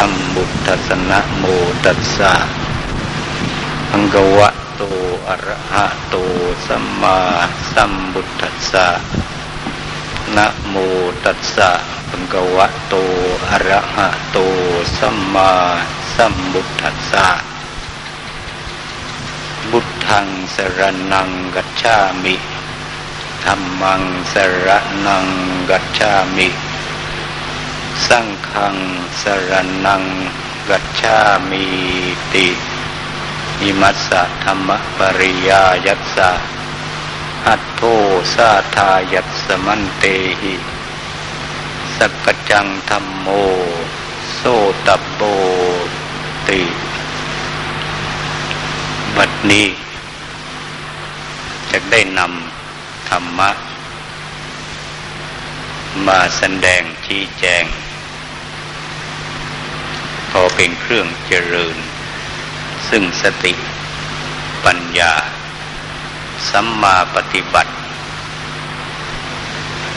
สัมบุทัสนะโมตัสสะอังกวะโตอะระหะโตสัมมาสัมบุทัสสะนะโมตัสสะอังกวะโตอะระหะโตสัมมาสัมบุทัสสะบุทังสรนังกัจฉามิธรรมังสรนังกัจฉามิ สังฆังสรนังกัจฉามิติอิมัสสะธรรมปริยายัสสะอัตโทสาทายัสสมันเตหิสักจังธรรมโมโสตโปติ บัดนี้จะได้นำธรรมะ มาแสดงชี้แจง อเป็นเครื่องเจริญ ซึ่งสติปัญญา สัมมาปฏิบัติ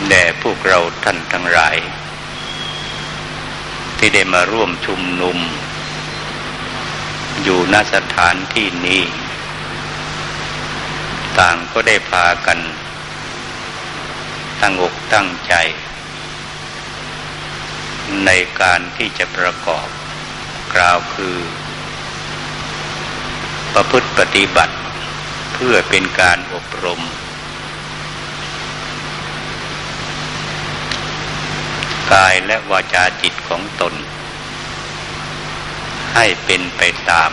แด่พวกเราท่านทั้งหลาย ที่ได้มาร่วมชุมนุม อยู่ณสถานที่นี้ ต่างก็ได้พากัน ตั้งอกตั้งใจ ในการที่จะประกอบ กล่าวคือ ประพฤติปฏิบัติเพื่อเป็นการอบรม กายและวาจาจิตของตน ให้เป็นไปตาม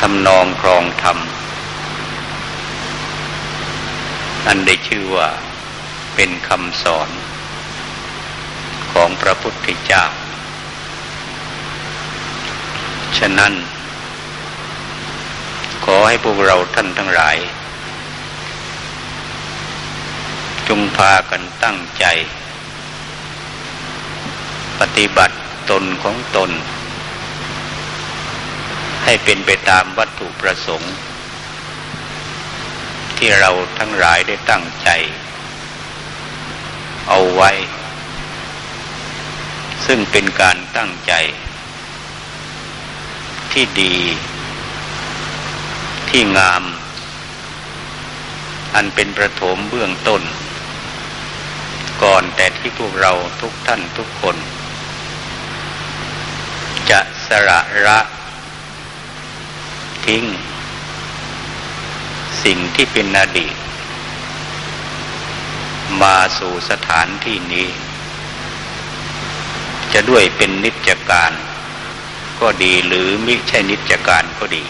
ทำนองครองธรรม อันได้ชื่อว่าเป็นคำสอน ของพระพุทธเจ้า ฉะนั้น ขอให้พวกเราท่านทั้งหลาย จงพากันตั้งใจ ปฏิบัติตนของตน ให้เป็นไปตามวัตถุประสงค์ ที่เราทั้งหลายได้ตั้งใจ เอาไว้ ซึ่งเป็นการตั้งใจ ที่ดี ที่งาม อันเป็นประถมเบื้องต้น ก่อนแต่ที่พวกเราทุกท่านทุกคน จะสระระทิ้ง สิ่งที่เป็นอดีต มาสู่สถานที่นี้ จะด้วยเป็นนิจการ ก็ดีหรือมิใช่นิจการก็ดี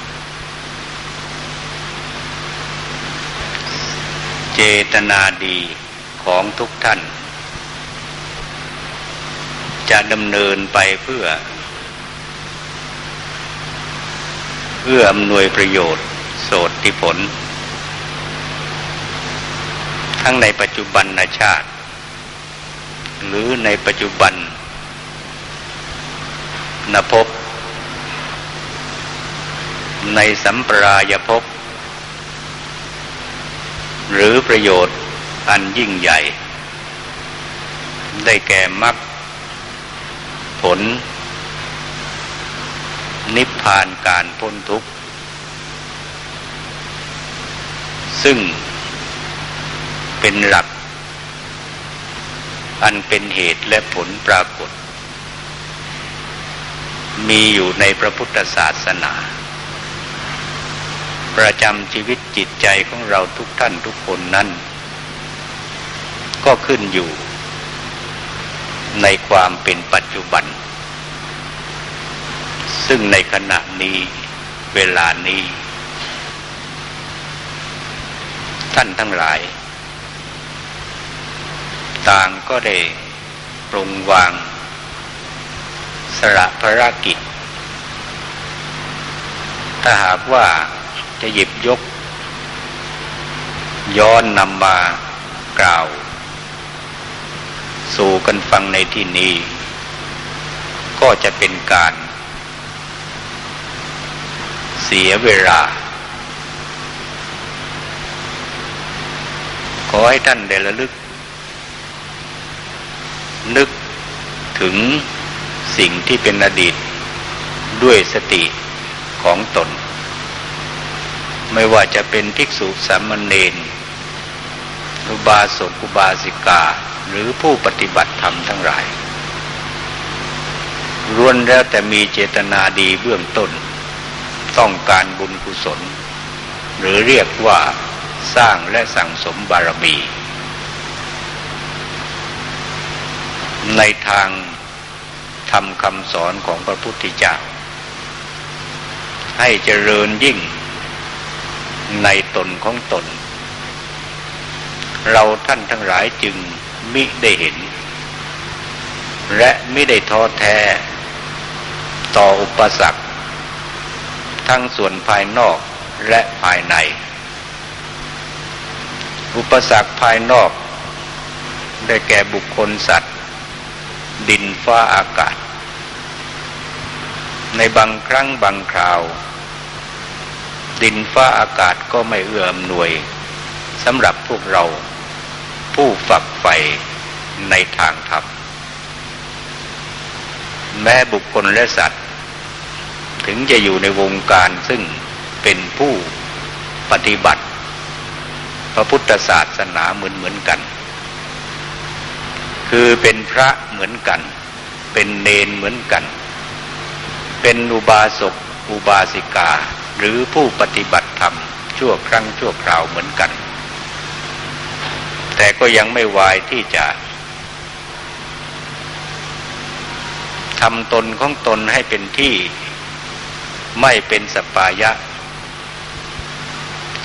เจตนาดีของทุกท่าน จะดำเนินไปเพื่อ เพื่ออำนวยประโยชน์ โสติผล ทั้งในปัจจุบันชาติ หรือในปัจจุบัน นภพ ในสัมปรายภพ หรือประโยชน์อันยิ่งใหญ่ ได้แก่มรรคผล นิพพานการพ้นทุกข์ ซึ่งเป็นหลัก อันเป็นเหตุและผลปรากฏ มีอยู่ในพระพุทธศาสนา ประจำชีวิตจิตใจของเราทุกท่านทุกคนนั้น ก็ขึ้นอยู่ ในความเป็นปัจจุบัน ซึ่งในขณะนี้เวลานี้ ท่านทั้งหลาย ต่างก็ได้ปรุงวาง สละภารกิจ ถ้าหากว่าจะหยิบยก ย้อนนำมากล่าว สู่กันฟังในที่นี้ ก็จะเป็นการ เสียเวลา ขอให้ท่านได้ระลึก นึกถึง สิ่งที่เป็นอดีตด้วยสติของตน ไม่ว่าจะเป็นภิกษุสามเณรอุบาสกอุบาสิกาหรือผู้ปฏิบัติธรรมทั้งหลายล้วนแล้วแต่มีเจตนาดีเบื้องต้น ต้องการบุญกุศล หรือเรียกว่าสร้างและสั่งสมบารมี ในทาง ทำคำสอนของพระพุทธเจ้าให้เจริญยิ่งในตนของตน เราท่านทั้งหลายจึงมิได้เห็น และไม่ได้ท้อแท้ต่ออุปสรรค ทั้งส่วนภายนอกและภายใน อุปสรรคภายนอก ได้แก่บุคคลสัตว์ ดินฟ้าอากาศ ในบางครั้งบางคราว ดินฟ้าอากาศก็ไม่เอื้ออำนวยสำหรับพวกเรา ผู้ฝักใฝ่ในทางธรรมแม้บุคคลและสัตว์ ถึงจะอยู่ในวงการซึ่งเป็นผู้ปฏิบัติ พระพุทธศาสนาเหมือนเหมือนกัน คือเป็นพระเหมือนกัน เป็นเนนเหมือนกัน เป็นอุบาสกอุบาสิกา หรือผู้ปฏิบัติธรรม ชั่วครั้งชั่วคราวเหมือนกัน แต่ก็ยังไม่วายที่จะทำตนของตนให้เป็นที่ไม่เป็นสปายะ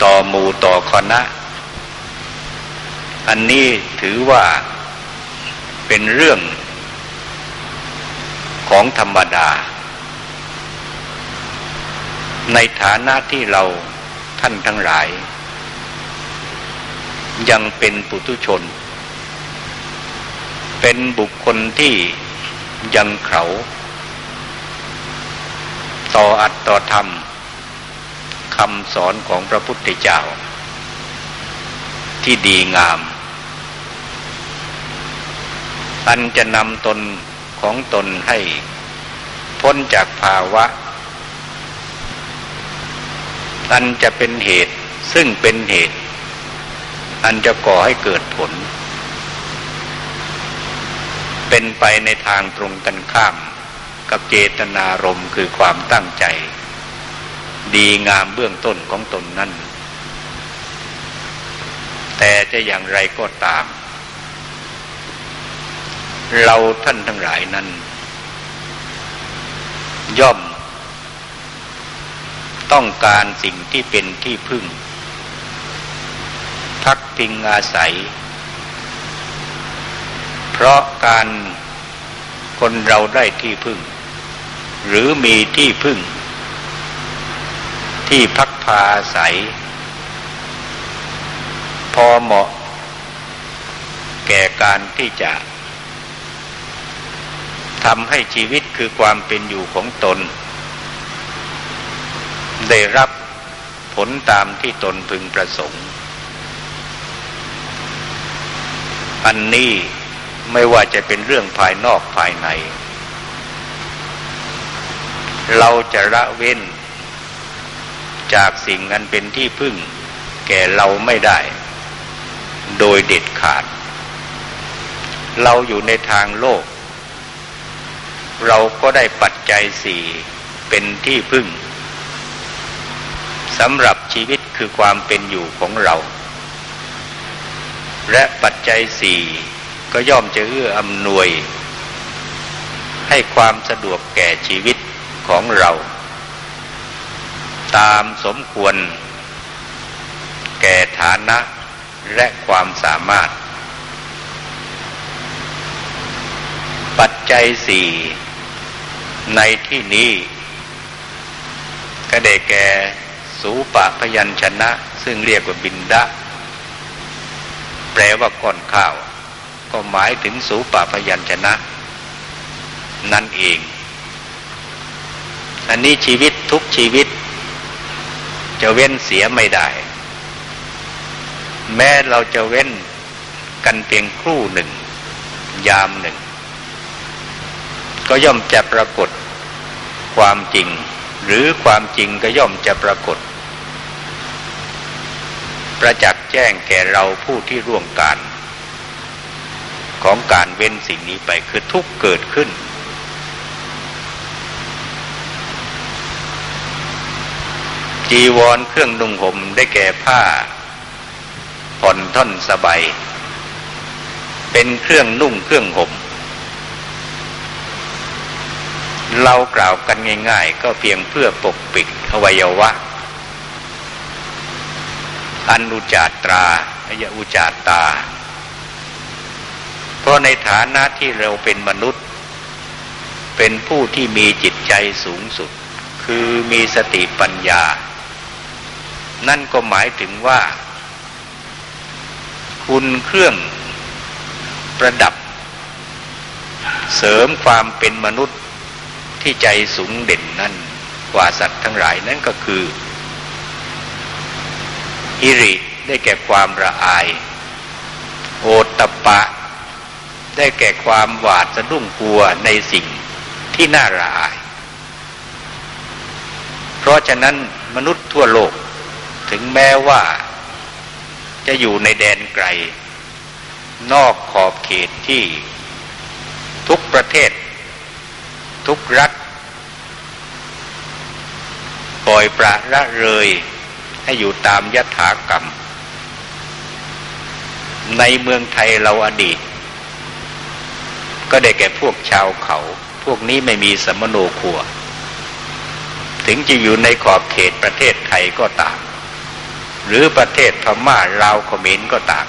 ต่อหมู่ต่อคณะ อันนี้ถือว่าเป็นเรื่องของธรรมดา ในฐานะที่เราท่านทั้งหลาย ยังเป็นปุถุชน เป็นบุคคลที่ยังเขา ต่ออัดต่อธรรมคำสอนของพระพุทธเจ้า ที่ดีงาม อันจะนำตนของตนให้ พ้นจากภาวะ อันจะเป็นเหตุซึ่งเป็นเหตุ อันจะก่อให้เกิดผล เป็นไปในทางตรงกันข้าม กับเจตนารมคือความตั้งใจ ดีงามเบื้องต้นของตนนั้นแต่จะอย่างไรก็ตาม เราท่านทั้งหลายนั้น ย่อม ต้องการสิ่งที่เป็นที่พึ่ง พักพิงอาศัย เพราะการคนเราได้ที่พึ่ง หรือมีที่พึ่ง ที่พักพาอาศัย พอเหมาะ แก่การที่จะทำให้ชีวิตคือความเป็นอยู่ของตน ได้รับผลตามที่ตนพึงประสงค์ อันนี้ไม่ว่าจะเป็นเรื่องภายนอกภายใน เราจะละเว้น จากสิ่งนั้นเป็นที่พึ่ง แก่เราไม่ได้ โดยเด็ดขาด เราอยู่ในทางโลก เราก็ได้ปัจจัยสี่เป็นที่พึ่ง สำหรับชีวิตคือความเป็นอยู่ของเรา และปัจจัยสี่ก็ย่อมจะเอื้ออำนวย ให้ความสะดวกแก่ชีวิตของเรา ตามสมควร แก่ฐานะและความสามารถ ปัจจัยสี่ในที่นี้ก็ได้แก่ สูปะพยัญชนะ ซึ่งเรียกว่าบินดะ แปลว่าก้อนข้าว ก็หมายถึงสูปะพยัญชนะ นั่นเอง อันนี้ชีวิตทุกชีวิต จะเว้นเสียไม่ได้ แม้เราจะเว้นกันเพียงครู่หนึ่ง ยามหนึ่ง ก็ย่อมจะปรากฏความจริงหรือความจริงก็ย่อมจะปรากฏ ประจักษ์แจ้งแก่เราผู้ที่ร่วมการ ของการเว้นสิ่งนี้ไปคือทุกเกิดขึ้น จีวรเครื่องนุ่งห่มได้แก่ผ้า ผ่อนท่อนสบายเป็นเครื่องนุ่งเครื่องห่มเรากล่าวกันง่าย ๆ ก็เพียงเพื่อปกปิดอวัยวะ อันอุจาตราอยอุจาตา เพราะในฐานะที่เราเป็นมนุษย์ เป็นผู้ที่มีจิตใจสูงสุด คือมีสติปัญญา นั่นก็หมายถึงว่า คุณเครื่องประดับ เสริมความเป็นมนุษย์ที่ใจสูงเด่นนั้นกว่าสัตว์ทั้งหลายนั่นก็คือ อิริ ได้แก่ความระอาย โอตตปะ ได้แก่ความหวาดสะดุ้งกลัวในสิ่งที่น่าระอาย เพราะฉะนั้นมนุษย์ทั่วโลกถึงแม้ว่าจะอยู่ในแดนไกล นอกขอบเขตที่ทุกประเทศ ทุกรัฐปล่อยประละเลย ให้อยู่ตามยถากรรม ในเมืองไทยเราอดีต ก็ได้แก่พวกชาวเขา พวกนี้ไม่มีสมโนครัว ถึงจะอยู่ในขอบเขตประเทศไทยก็ตาม หรือประเทศพม่าลาวเขมรก็ตาม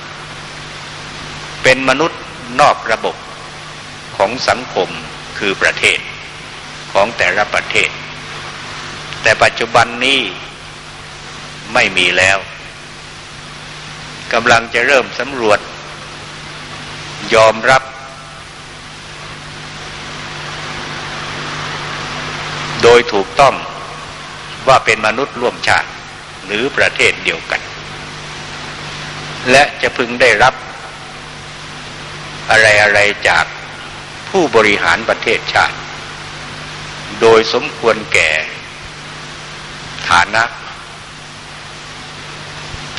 เป็นมนุษย์นอกระบบของสังคมคือประเทศของแต่ละประเทศ แต่ปัจจุบันนี้ ไม่มีแล้วกำลังจะเริ่มสำรวจ ยอมรับ โดยถูกต้องว่าเป็นมนุษย์ร่วมชาติ หรือประเทศเดียวกัน และจะพึงได้รับ อะไรอะไรจากผู้บริหารประเทศชาติ โดยสมควรแก่ ฐานะ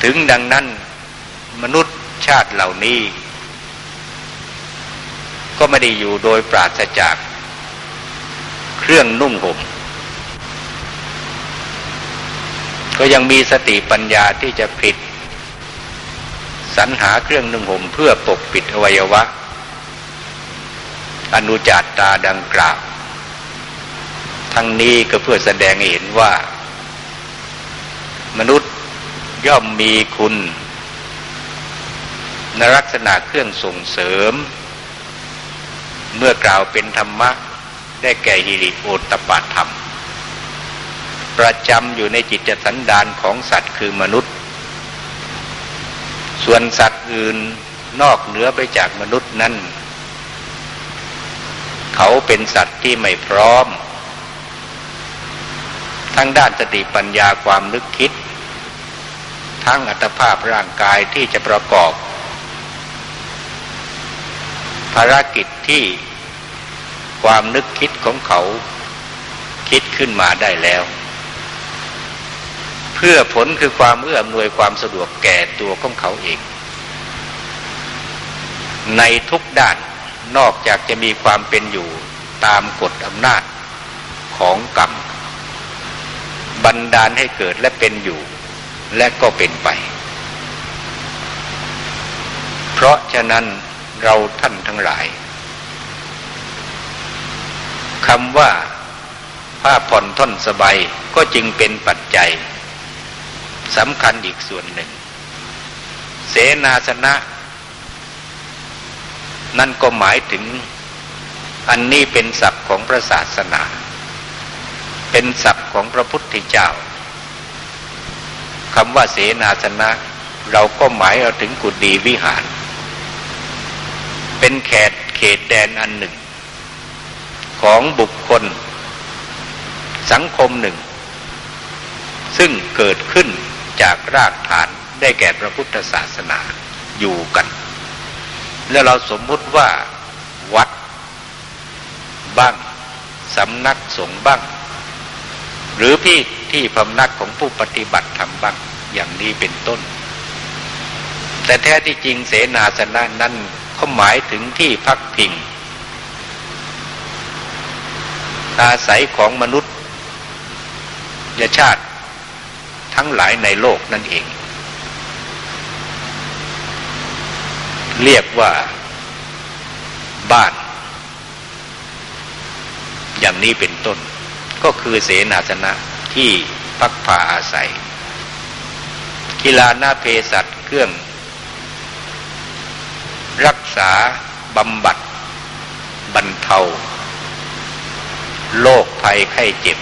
ถึงดังนั้นมนุษย์ชาติเหล่านี้ ก็ไม่ได้อยู่โดยปราศจากเครื่องนุ่งห่มก็ยังมีสติปัญญาที่จะผิดสรรหาเครื่องนุ่งห่มเพื่อปกปิดอวัยวะ อนุจาตตาดังกล่าว ทั้งนี้ก็เพื่อแสดงให้เห็นว่า มนุษย์ ย่อมมีคุณในลักษณะเครื่องส่งเสริม เมื่อกล่าวเป็นธรรมะ ได้แก่ฮิริโอตปาธรรม ประจำอยู่ในจิตสันดานของสัตว์คือมนุษย์ ส่วนสัตว์อื่นนอกเหนือไปจากมนุษย์นั้น เขาเป็นสัตว์ที่ไม่พร้อม ทั้งด้านสติปัญญาความนึกคิด ทั้งอัตภาพร่างกายที่จะประกอบ ภารกิจที่ความนึกคิดของเขาคิดขึ้นมาได้แล้ว เพื่อผลคือความเอื้ออำนวยความสะดวกแก่ตัวของเขาเอง ในทุกด้านนอกจากจะมีความเป็นอยู่ตามกฎอำนาจของกรรมบันดาลให้เกิดและเป็นอยู่ และก็เป็นไป เพราะฉะนั้นเราท่านทั้งหลายคำว่าผ้าผ่อนท่อนสบายก็จึงเป็นปัจจัยสำคัญอีกส่วนหนึ่ง เสนาสนะ นั่นก็หมายถึง อันนี้เป็นศัพท์ของพระศาสนา เป็นศัพท์ของพระพุทธเจ้า คำว่าเสนาสนะ เราก็หมายเอาถึงกุฏีวิหาร เป็นแขตเขตแดนอันหนึ่ง ของบุคคล สังคมหนึ่ง ซึ่งเกิดขึ้นจากรากฐานได้แก่พระพุทธศาสนาอยู่กัน แล้วเราสมมุติว่าวัด บ้างสำนักสงฆ์บ้าง หรือพี่ ที่พำนักของผู้ปฏิบัติธรรมบ้างอย่างนี้เป็นต้น แต่แท้ที่จริงเสนาสนะนั้นเขาหมายถึงที่พักพิง อาศัยของมนุษย์ยชาติทั้งหลายในโลกนั่นเอง เรียกว่าบ้าน อย่างนี้เป็นต้น ก็คือเสนาสนะ ที่พักผ่าอาศัย กีฬาหน้าเพสัตเครื่อง รักษาบำบัดบรรเทาโรคภัยไข้เจ็บ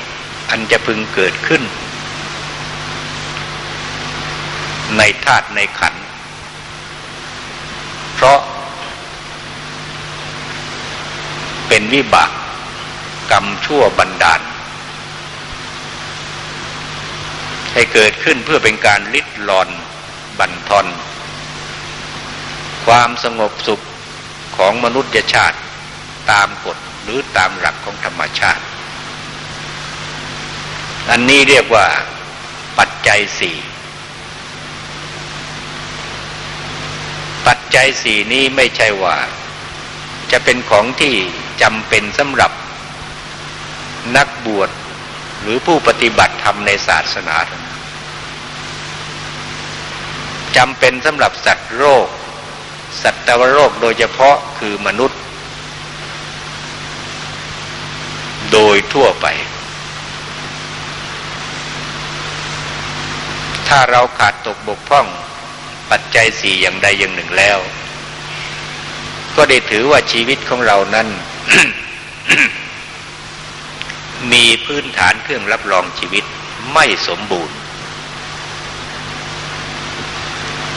อันจะพึงเกิดขึ้น ในธาตุในขัน เพราะ เป็นวิบากกรรมชั่วบันดาล ให้เกิดขึ้นเพื่อเป็นการลิดรอนบั่นทอน ความสงบสุขของมนุษยชาติตามกฎหรือตามหลักของธรรมชาติ อันนี้เรียกว่าปัจจัยสี่ปัจจัยสี่นี้ไม่ใช่ว่า จะเป็นของที่จำเป็นสำหรับนักบวชหรือผู้ปฏิบัติธรรมในศาสนา จำเป็นสำหรับสัตว์โรค สัตวโรคโดยเฉพาะคือมนุษย์ โดยทั่วไป ถ้าเราขาดตกบกพร่องปัจจัยสี่อย่างใดอย่างหนึ่งแล้ว ก็ได้ถือว่าชีวิตของเรานั้น มีพื้นฐานเครื่องรับรองชีวิตไม่สมบูรณ์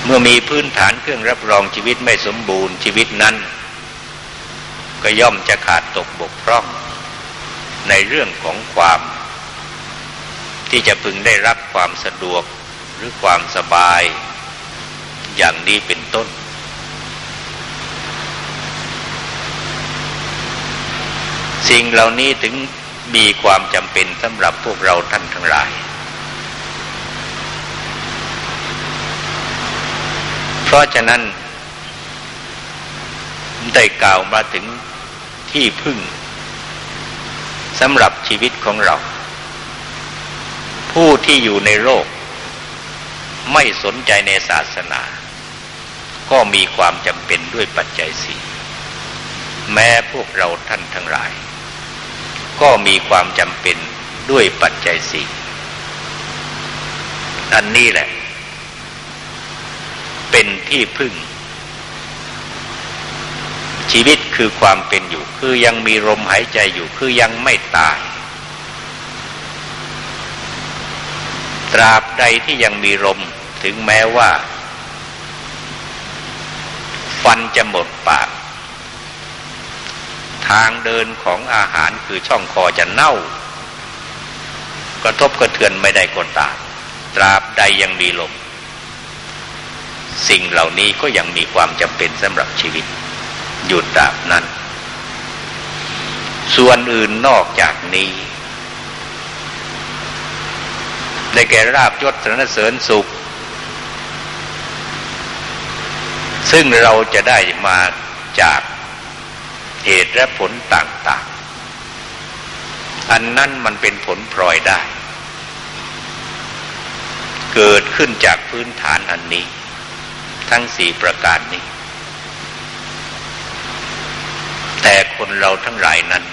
เมื่อมีพื้นฐานเครื่องรับรองชีวิตไม่สมบูรณ์ชีวิตนั้น ก็ย่อมจะขาดตกบกพร่อง ในเรื่องของความ ที่จะพึงได้รับความสะดวกหรือความสบาย อย่างนี้เป็นต้น สิ่งเหล่านี้ถึงมีความจำเป็นสำหรับพวกเราท่านทั้งหลาย เพ ราะฉะนั้น ได้กล่าวมาถึงที่พึ่งสำหรับชีวิตของเรา ผู้ที่อยู่ในโลก ไม่สนใจในศาสนา ก็มีความจำเป็นด้วยปัจจัยสี่แม้พวกเราท่านทั้งหลาย ก็มีความจำเป็นด้วยปัจจัยสี่อันนี้แหละ เป็นที่พึ่ง ชีวิตคือความเป็นอยู่ คือยังมีลมหายใจอยู่ คือยังไม่ตาย ตราบใดที่ยังมีลมถึงแม้ว่า ฟันจะหมดปาก ทางเดินของอาหารคือช่องคอจะเน่า กระทบกระเทือนไม่ได้ก็ตามตราบใดยังมีลม สิ่งเหล่านี้ก็ยังมีความจำเป็นสำหรับชีวิตหยุดดาบนั้น ส่วนอื่นนอกจากนี้ ได้แก่ราบยศสรรเสริญสุข ซึ่งเราจะได้มาจากเหตุและผลต่างๆ อันนั้นมันเป็นผลพลอยได้ เกิดขึ้นจากพื้นฐานอันนี้ ทั้งสี่ประการนี้ แต่คนเราทั้งหลายนั้น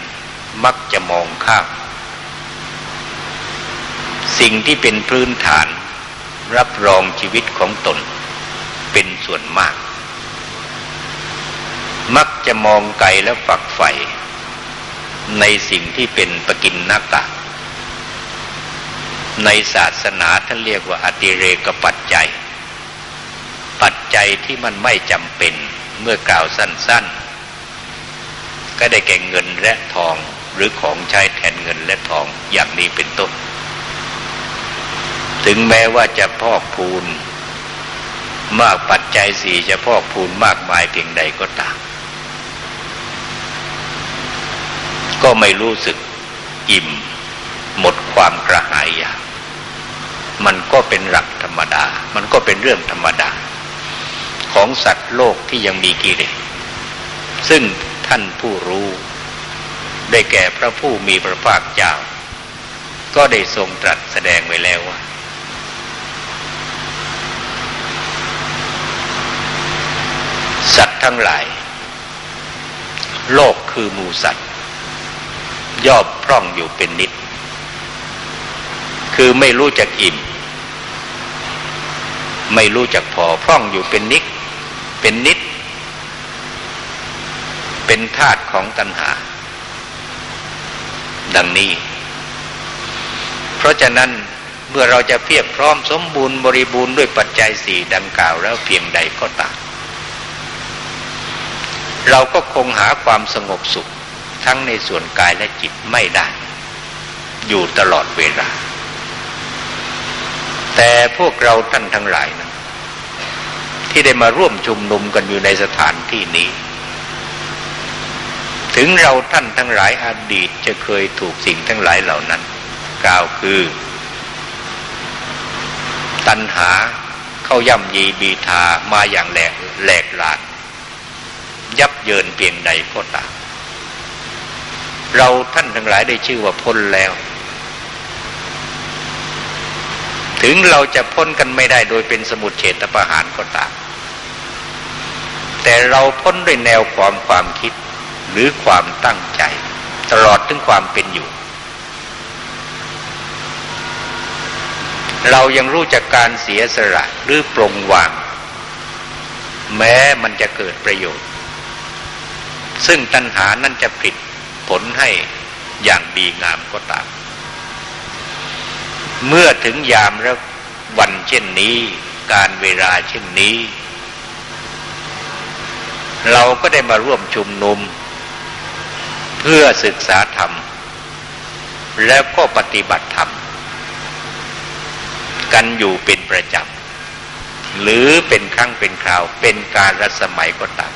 มักจะมองข้าม สิ่งที่เป็นพื้นฐาน รับรองชีวิตของตน เป็นส่วนมาก มักจะมองไกลและฝักใฝ่ในสิ่งที่เป็นปกินนักะในศาสนาท่านเรียกว่าอติเรกปัจจัย ปัจจัยที่มันไม่จำเป็นเมื่อกล่าวสั้น ๆ ก็ได้แก่เงินและทองหรือของใช้แทนเงินและทองอย่างนี้เป็นต้น ถึงแม้ว่าจะพอกพูน มากปัจจัยสี่จะพอกพูนมากมายเพียงใดก็ตาม ก็ไม่รู้สึกอิ่ม หมดความกระหายอยากมันก็เป็นหลักธรรมดา มันก็เป็นเรื่องธรรมดา ของสัตว์โลกที่ยังมีกิเลสซึ่งท่านผู้รู้ ได้แก่พระผู้มีพระภาคเจ้า ก็ได้ทรงตรัสแสดงไว้แล้วว่าสัตว์ทั้งหลาย โลกคือมูสัตว์ ย่อมพร่องอยู่เป็นนิด คือไม่รู้จักอิ่ม ไม่รู้จักพอพร่องอยู่เป็นนิด เป็นนิด เป็นธาตุของตัณหา ดังนี้ เพราะฉะนั้นเมื่อเราจะเพียบพร้อมสมบูรณ์บริบูรณ์ด้วยปัจจัยสี่ดังกล่าวแล้วเพียงใดก็ตามเราก็คงหาความสงบสุขทั้งในส่วนกายและจิตไม่ได้ อยู่ตลอดเวลา แต่พวกเราท่านทั้งหลาย ที่ได้มาร่วมชุมนุมกันอยู่ในสถานที่นี้ ถึงเราท่านทั้งหลายอดีตจะเคยถูกสิ่งทั้งหลายเหล่านั้น กล่าวคือ ตัณหาเข้าย่ำยีบีทามาอย่างแหลกแหลกลานยับเยินเพียงใดก็ตามเราท่านทั้งหลายได้ชื่อว่าพ้นแล้ว ถึงเราจะพ้นกันไม่ได้โดยเป็นสมุดเฉตประหารก็ตาม แต่เราพ้นด้วยแนวความความคิด หรือความตั้งใจ ตลอดถึงความเป็นอยู่ เรายังรู้จักการเสียสละหรือปรงวาง แม้มันจะเกิดประโยชน์ ซึ่งตัณหานั่นจะผิดผลให้อย่างดีงามก็ตาม เมื่อถึงยามและวันเช่นนี้ การเวลาเช่นนี้ เราก็ได้มาร่วมชุมนุม เพื่อศึกษาธรรม แล้วก็ปฏิบัติธรรม กันอยู่เป็นประจำหรือเป็นครั้งเป็นคราวเป็นการรัสมัยก็ตาม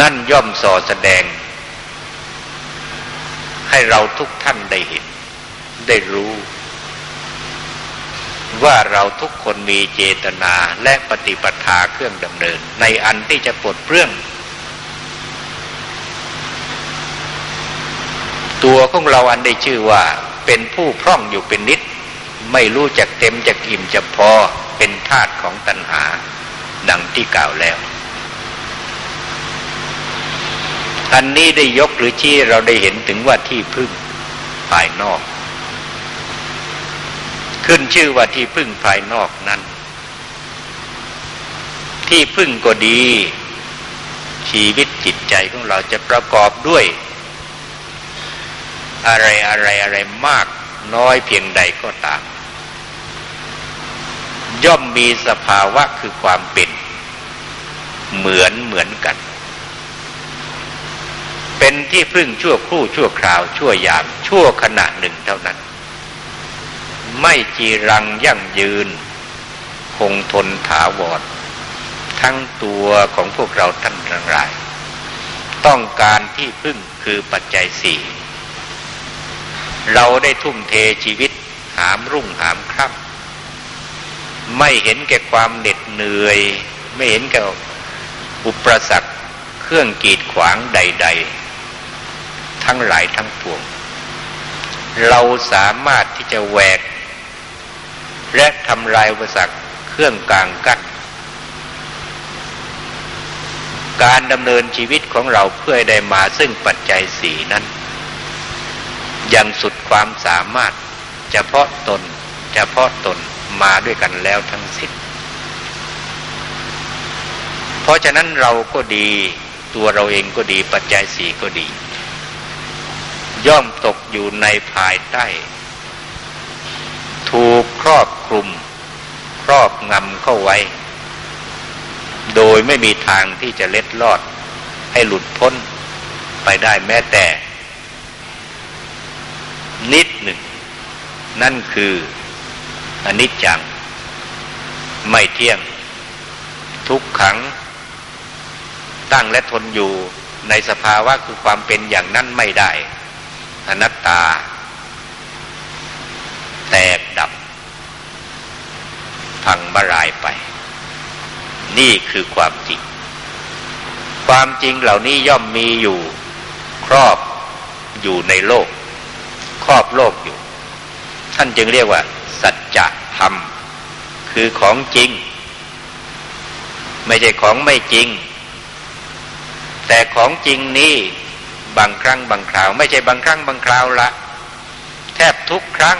นั่นย่อมส่อแสดง ให้เราทุกท่านได้เห็น ได้รู้ ว่าเราทุกคนมีเจตนาและปฏิปทาเครื่องดำเนิน ในอันที่จะปลดเปลื้องตัวของเราอันได้ชื่อว่า เป็นผู้พร่องอยู่เป็นนิด ไม่รู้จักเต็มจักอิ่มจะพอเป็นธาตุของตัณหา ดังที่กล่าวแล้ว อันนี้ได้ยกหรือชี้เราได้เห็นถึงว่าที่พึ่งภายนอก ขึ้นชื่อว่าที่พึ่งภายนอกนั้น ที่พึ่งก็ดี ชีวิตจิตใจของเราจะประกอบด้วย อะไรอะไรอะไรมากน้อยเพียงใดก็ตาม ย่อมมีสภาวะคือความเป็นเหมือนเหมือนกัน เป็นที่พึ่งชั่วครู่ชั่วคราวชั่วยามชั่วขณะหนึ่งเท่านั้น ไม่จีรังยั่งยืน คงทนถาวรทั้งตัวของพวกเราท่านทั้งหลาย ต้องการที่พึ่งคือปัจจัยสี่เราได้ทุ่มเทชีวิตหามรุ่งหามค่ำไม่เห็นแก่ความเหน็ดเหนื่อย ไม่เห็นแก่อุปสรรคเครื่องกีดขวางใด ๆ ทั้งหลายทั้งปวง เราสามารถที่จะแหวก และทำลายอุปสรรคเครื่องกลางกัน้นการดำเนินชีวิตของเราเพื่อได้มาซึ่งปัจจัยสีนั้น ยังสุดความสามารถเฉพาะตนเฉพาะตนมาด้วยกันแล้วทั้งสิ้นเพราะฉะนั้นเราก็ดีตัวเราเองก็ดีปัจจัยสีก็ดี ย่อมตกอยู่ในภายใต้ ถูกครอบคลุม ครอบงำเข้าไว้ โดยไม่มีทางที่จะเล็ดลอด ให้หลุดพ้นไปได้แม้แต่ นิดหนึ่ง นั่นคืออนิจจัง ไม่เที่ยง ทุกขัง ตั้งและทนอยู่ในสภาวะคือความเป็นอย่างนั้นไม่ได้ อนัตตา แตก พังบรายไป นี่คือความจริง ความจริงเหล่านี้ย่อมมีอยู่ครอบอยู่ในโลก ครอบโลกอยู่ ท่านจึงเรียกว่า สัจธรรม คือของจริง ไม่ใช่ของไม่จริง แต่ของจริงนี้บางครั้งบางคราว ไม่ใช่บางครั้งบางคราวละแทบทุกครั้ง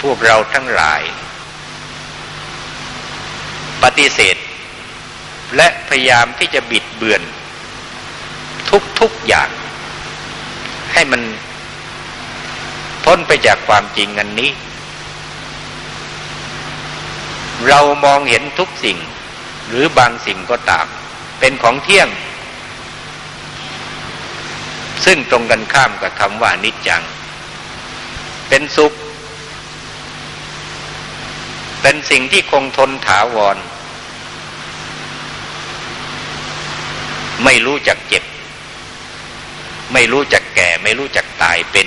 พวกเราทั้งหลาย ปฏิเสธ และพยายามที่จะบิดเบือน ทุกๆอย่าง ให้มันพ้นไปจากความจริงอันนี้ เรามองเห็นทุกสิ่ง หรือบางสิ่งก็ตาม เป็นของเที่ยง ซึ่งตรงกันข้ามกับคำว่านิจจัง เป็นสุข เป็นสิ่งที่คงทนถาวร ไม่รู้จักเจ็บ ไม่รู้จักแก่ ไม่รู้จักตายเป็น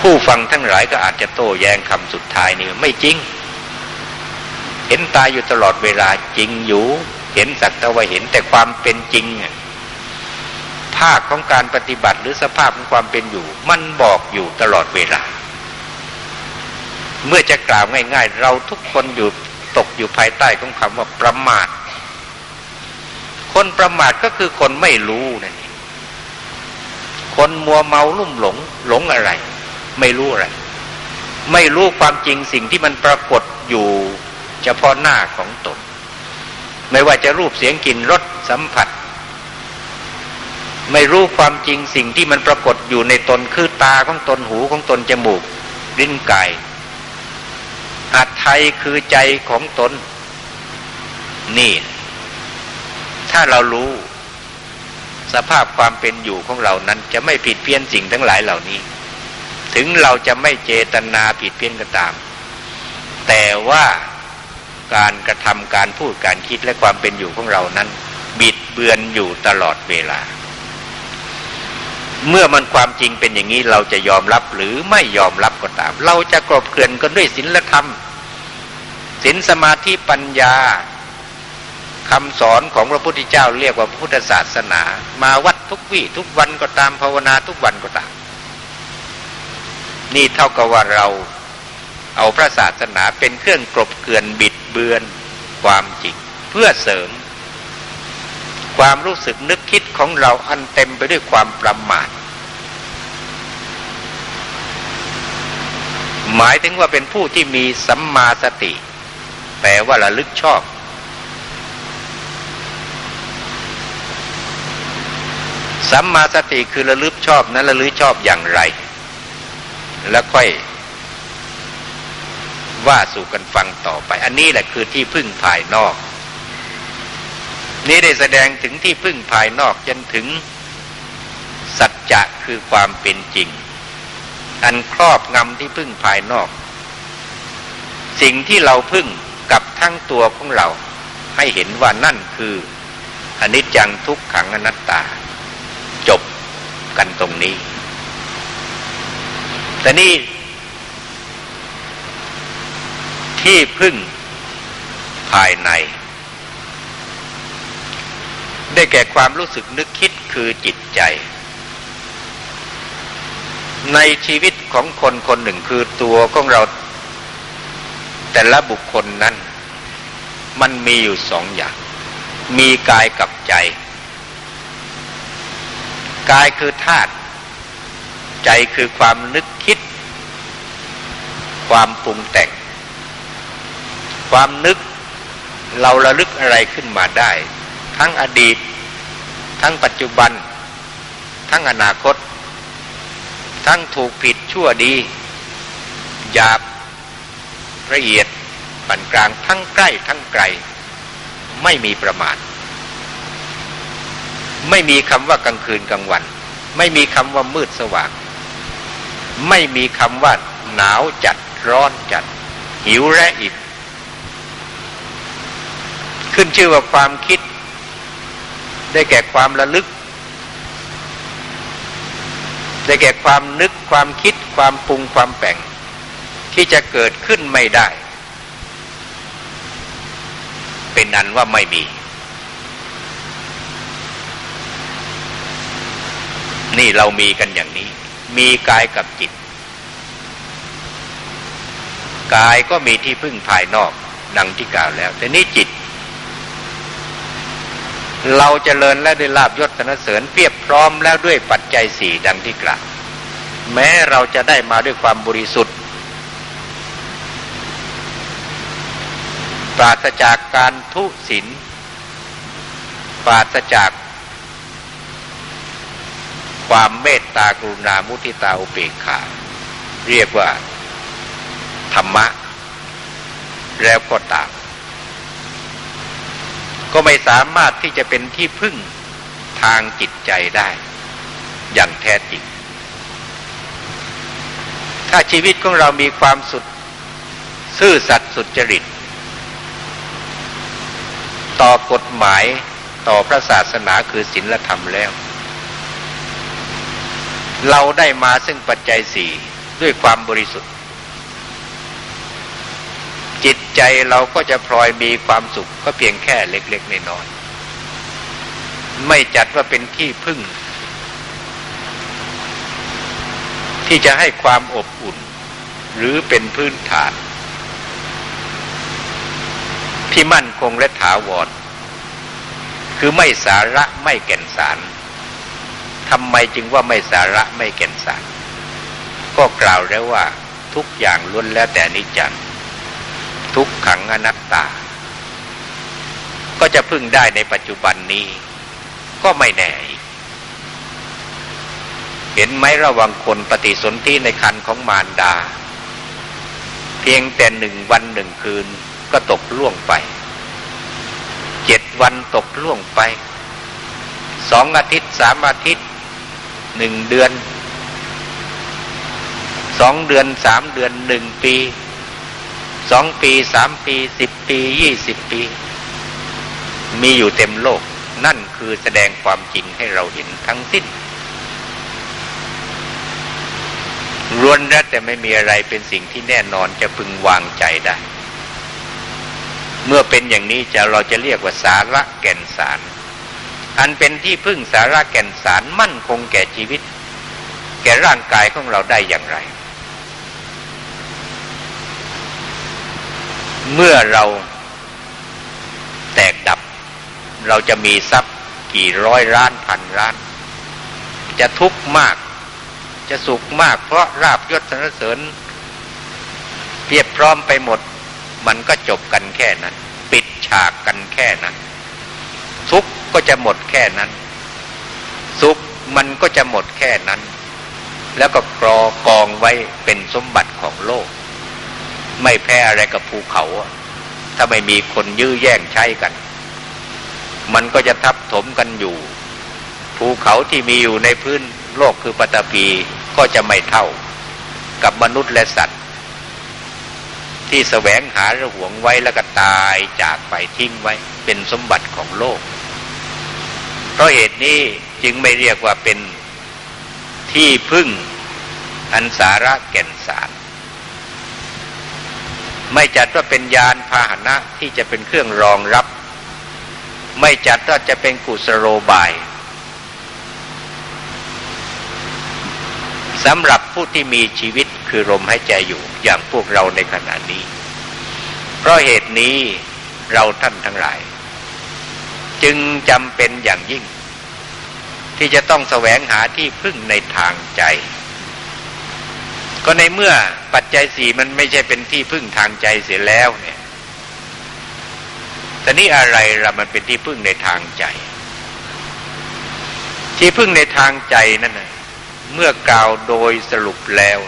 ผู้ฟังทั้งหลายก็อาจจะโต้แย้งคำสุดท้ายนี้ไม่จริง เห็นตายอยู่ตลอดเวลาจริงอยู่ เห็นสักแต่ว่าเห็นแต่ความเป็นจริง ภาคของการปฏิบัติหรือสภาพของความเป็นอยู่ มันบอกอยู่ตลอดเวลา เมื่อจะกล่าวง่าย ๆ เราทุกคนอยู่ตกอยู่ภายใต้ของคำว่าประมาท คนประมาทก็คือคนไม่รู้นั่นเองคนมัวเมาลุ่มหลง หลงอะไร ไม่รู้อะไร ไม่รู้ความจริงสิ่งที่มันปรากฏอยู่เฉพาะหน้าของตน ไม่ว่าจะรูปเสียงกลิ่นรสสัมผัส ไม่รู้ความจริงสิ่งที่มันปรากฏอยู่ในตนคือตาของตนหูของตนจมูกลิ้นกายอัตไทยคือใจของตน นี่ ถ้าเรารู้ สภาพความเป็นอยู่ของเรานั้นจะไม่ผิดเพี้ยนสิ่งทั้งหลายเหล่านี้ ถึงเราจะไม่เจตนาผิดเพี้ยนก็ตาม แต่ว่าการกระทำการพูดการคิดและความเป็นอยู่ของเรานั้น บิดเบือนอยู่ตลอดเวลา เมื่อมันความจริงเป็นอย่างนี้เราจะยอมรับหรือไม่ยอมรับก็ตาม เราจะกรบเกลื่อนกันด้วยศีลธรรมศีลสมาธิปัญญาคำสอนของพระพุทธเจ้าเรียกว่าพุทธศาสนา มาวัดทุกวี่ทุกวันก็ตามภาวนาทุกวันก็ตาม นี่เท่ากับว่าเราเอาพระศาสนาเป็นเครื่องกลบเกลื่อนบิดเบือนความจริง เพื่อเสริม ความรู้สึกนึกคิดของเราอันเต็มไปด้วยความประมาท หมายถึงว่าเป็นผู้ที่มีสัมมาสติ แปลว่าระลึกชอบ สัมมาสติคือระลึกชอบนั้นระลึกชอบอย่างไร แล้วค่อยว่าสู่กันฟังต่อไป อันนี้แหละคือที่พึ่งภายนอก นี้ได้แสดงถึงที่พึ่งภายนอกจนถึง สัจจะคือความเป็นจริง อันครอบงำที่พึ่งภายนอก สิ่งที่เราพึ่งกับทั้งตัวของเรา ให้เห็นว่านั่นคืออนิจจังทุกขังอนัตตา จบกันตรงนี้ แต่นี่ที่พึ่งภายใน ได้แก่ความรู้สึกนึกคิดคือจิตใจ ในชีวิตของคนคนหนึ่งคือตัวของเรา แต่ละบุคคลนั้น มันมีอยู่สองอย่าง มีกายกับใจ กายคือธาตุใจคือความนึกคิด ความปรุงแต่ง ความนึกเราระลึกอะไรขึ้นมาได้ ทั้งอดีต ทั้งปัจจุบัน ทั้งอนาคต ทั้งถูกผิดชั่วดีหยาบละเอียดปานกลางทั้งใกล้ทั้งไกล ไม่มีประมาณไม่มีคำว่ากลางคืนกลางวัน ไม่มีคำว่ามืดสว่าง ไม่มีคำว่าหนาวจัดร้อนจัด หิวและอิ่มขึ้นชื่อว่าความคิด ได้แก่ความระลึก ได้แก่ความนึกความคิดความปรุงความแป่ง ที่จะเกิดขึ้นไม่ได้ เป็นอันว่าไม่มี นี่เรามีกันอย่างนี้ มีกายกับจิต กายก็มีที่พึ่งภายนอกดังที่กล่าวแล้ว แต่นี่จิต เราจเจริญและได้ลาบยศสนเสริญเพียบพร้อมแล้วด้วยปัจจัยสี่ดังที่กล่าวแม้เราจะได้มาด้วยความบริสุทธิ์ ปราศจากการทุศีลปราศจาก ความเมตตากรุณามุทิตาอุเบกขาเรียกว่า ธรรมะ แล้วก็ตาม ก็ไม่สามารถที่จะเป็นที่พึ่งทางจิตใจได้ อย่างแท้จริง ถ้าชีวิตของเรามีความสุด ซื่อสัตย์สุจริต ต่อกฎหมายต่อพระศาสนาคือศีลธรรมแล้ว เราได้มาซึ่งปัจจัยสี่ด้วยความบริสุทธิ์ จิตใจเราก็จะพลอยมีความสุขก็เพียงแค่เล็กๆน้อยๆไม่จัดว่าเป็นที่พึ่ง ที่จะให้ความอบอุ่น หรือเป็นพื้นฐาน ที่มั่นคงและถาวร คือไม่สาระไม่แก่นสารทำไมจึงว่าไม่สาระไม่แก่นสาร ก็กล่าวแล้วว่าทุกอย่างล้วนแล้วแต่นิจัง ทุกขังอนัตตา ก็จะพึ่งได้ในปัจจุบันนี้ ก็ไม่แน่เห็นไหมระวังคนปฏิสนธิในคันของมารดา เพียงแต่หนึ่งวันหนึ่งคืนก็ตกล่วงไป เจ็ดวันตกล่วงไป สองอาทิตย์สามอาทิตย์หนึ่งเดือน สองเดือนสามเดือนหนึ่งปี สองปีสามปีสิบปียี่สิบปี มีอยู่เต็มโลก นั่นคือแสดงความจริงให้เราเห็นทั้งสิ้นร้วนแล้วแต่ไม่มีอะไรเป็นสิ่งที่แน่นอนจะพึงวางใจได้ เมื่อเป็นอย่างนี้จะเราจะเรียกว่าสาระแก่นสาร อันเป็นที่พึ่งสาระแก่นสารมั่นคงแก่ชีวิต แก่ร่างกายของเราได้อย่างไร เมื่อเราแตกดับ เราจะมีทรัพย์กี่ร้อยล้านพันล้าน จะทุกข์มาก จะสุขมาก เพราะราบยศสรรเสริญเพียบพร้อมไปหมด มันก็จบกันแค่นั้น ปิดฉากกันแค่นั้น ทุกข์ก็จะหมดแค่นั้น สุขมันก็จะหมดแค่นั้น แล้วก็กรอกองไว้เป็นสมบัติของโลก ไม่แพ้อะไรกับภูเขา ถ้าไม่มีคนยื้อแย่งใช้กัน มันก็จะทับถมกันอยู่ ภูเขาที่มีอยู่ในพื้นโลกคือปฐพีก็จะไม่เท่า กับมนุษย์และสัตว์ ที่แสวงหาระหวงไว้แล้วก็ตายจากไปทิ้งไว้เป็นสมบัติของโลก เพราะเหตุนี้จึงไม่เรียกว่าเป็นที่พึ่งอันสาระแก่นสาร ไม่จัดว่าเป็นยานพาหนะที่จะเป็นเครื่องรองรับ ไม่จัดว่าจะเป็นกุศโลบายสำหรับผู้ที่มีชีวิตคือลมหายใจอยู่อย่างพวกเราในขณะนี้ เพราะเหตุนี้เราท่านทั้งหลาย จึงจำเป็นอย่างยิ่ง ที่จะต้องแสวงหาที่พึ่งในทางใจ ก็ในเมื่อปัจจัยสี่มันไม่ใช่เป็นที่พึ่งทางใจเสียแล้วเนี่ยแต่นี่อะไรละมันเป็นที่พึ่งในทางใจ ที่พึ่งในทางใจนั่นนะเมื่อกล่าวโดยสรุปแล้ว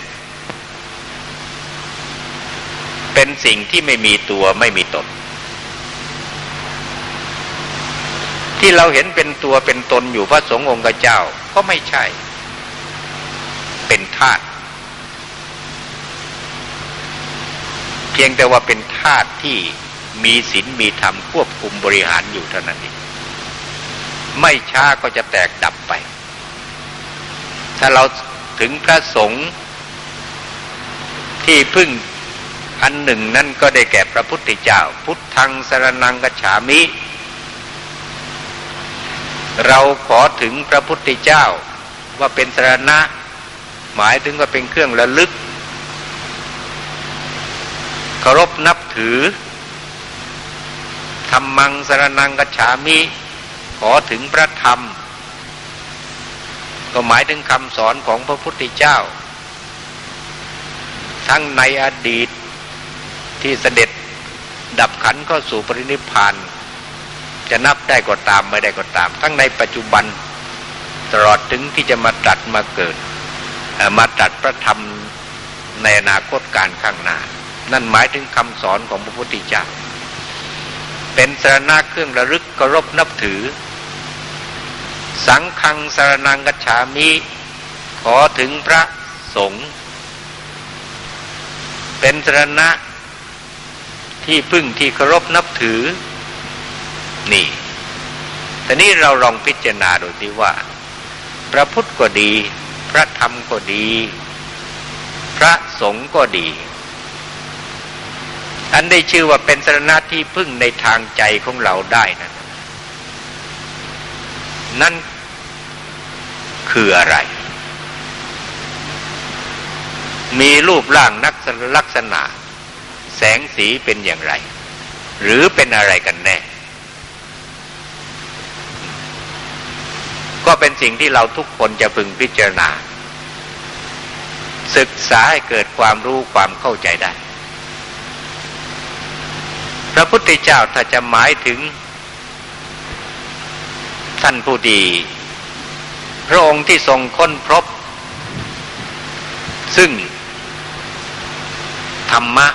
เป็นสิ่งที่ไม่มีตัวไม่มีตน ที่เราเห็นเป็นตัวเป็นตนอยู่พระสงฆ์องค์เจ้าก็ไม่ใช่ เป็นธาตุ พียงแต่ว่าเป็นธาตุที่มีศีลมีธรรมควบคุมบริหารอยู่เท่านั้นเองไม่ช้าก็จะแตกดับไป ถ้าเราถึงพระสงฆ์ที่พึ่งอันหนึ่งนั่นก็ได้แก่พระพุทธเจ้า พุทธังสรนังกัจฉามิ เราขอถึงพระพุทธเจ้าว่าเป็นสรณะ หมายถึงว่าเป็นเครื่องระลึก เคารพนับถือธรรมังสรนังกัจฉามิ ขอถึงพระธรรม ก็หมายถึงคำสอนของพระพุทธเจ้า ทั้งในอดีตที่เสด็จดับขันเข้าสู่ปรินิพานจะนับได้ก็ตามไม่ได้ก็ตาม ทั้งในปัจจุบันตลอดถึงที่จะมาตรัสมาเกิด มาตรัสพระธรรมในอนาคตการข้างหน้า นั่นหมายถึงคำสอนของพระพุทธเจ้าเป็นสารณะเครื่องระลึกเคารพนับถือ สังฆังสารนังกัจฉามิขอถึงพระสงฆ์เป็นสารณะที่พึ่งที่เคารพนับถือ นี่แต่นี้เราลองพิจารณาดูสิว่า พระพุทธก็ดี พระธรรมก็ดี พระสงฆ์ก็ดี อันได้ชื่อว่าเป็นสรณะที่พึ่งในทางใจของเราได้นะนั่นคืออะไร มีรูปร่างนักลักษณะ แสงสีเป็นอย่างไร หรือเป็นอะไรกันแน่ ก็เป็นสิ่งที่เราทุกคนจะพึงพิจารณา ศึกษาให้เกิดความรู้ความเข้าใจได้ ระพุทธเจ้าถ้าจะหมายถึง ท่านผู้ดี พระองค์ที่ทรงค้นพบ ซึ่ง ธรรมะ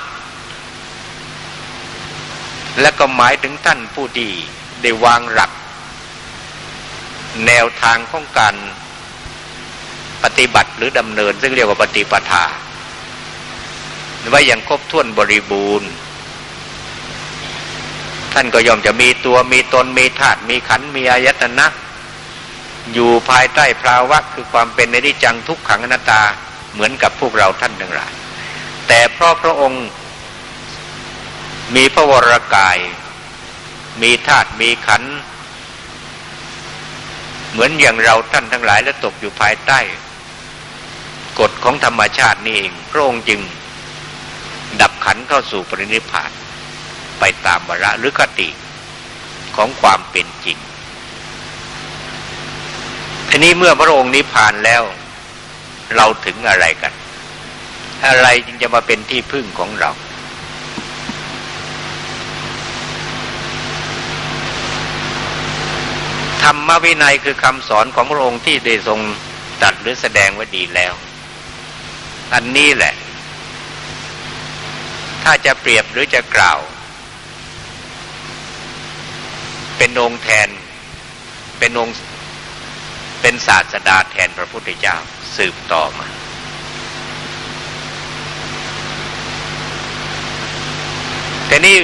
และก็หมายถึงท่านผู้ดี ได้วางหลัก แนวทางของการปฏิบัติหรือดำเนิน ซึ่งเรียกว่าปฏิปทาไว้อย่างครบถ้วนบริบูรณ์ ท่านก็ย่อมจะมีตัวมีตนมีธาตุมีขันมีอายตนะ อยู่ภายใต้ภาวะคือความเป็นในที่จังทุกขังอนัตตาเหมือนกับพวกเราท่านทั้งหลาย แต่เพราะพระองค์มีพระวรากาย มีธาตุมีขัน เหมือนอย่างเราท่านทั้งหลายและตกอยู่ภายใต้ กฎของธรรมชาตินี่เอง พระองค์จึง ดับขันเข้าสู่ปรินิพพาน ไปตามวาระหรือคติของความเป็นจริงทีนี้เมื่อพระองค์นิพพานแล้ว เราถึงอะไรกัน อะไรจึงจะมาเป็นที่พึ่งของเรา ธรรมวินัยคือคำสอนของพระองค์ที่ได้ทรงตัดหรือแสดงไว้ดีแล้ว อันนี้แหละ ถ้าจะเปรียบหรือจะกล่าว เป็นองค์แทน เป็นองค์เป็นศาสดาแทนพระพุทธเจ้าสืบต่อมา แต่นี่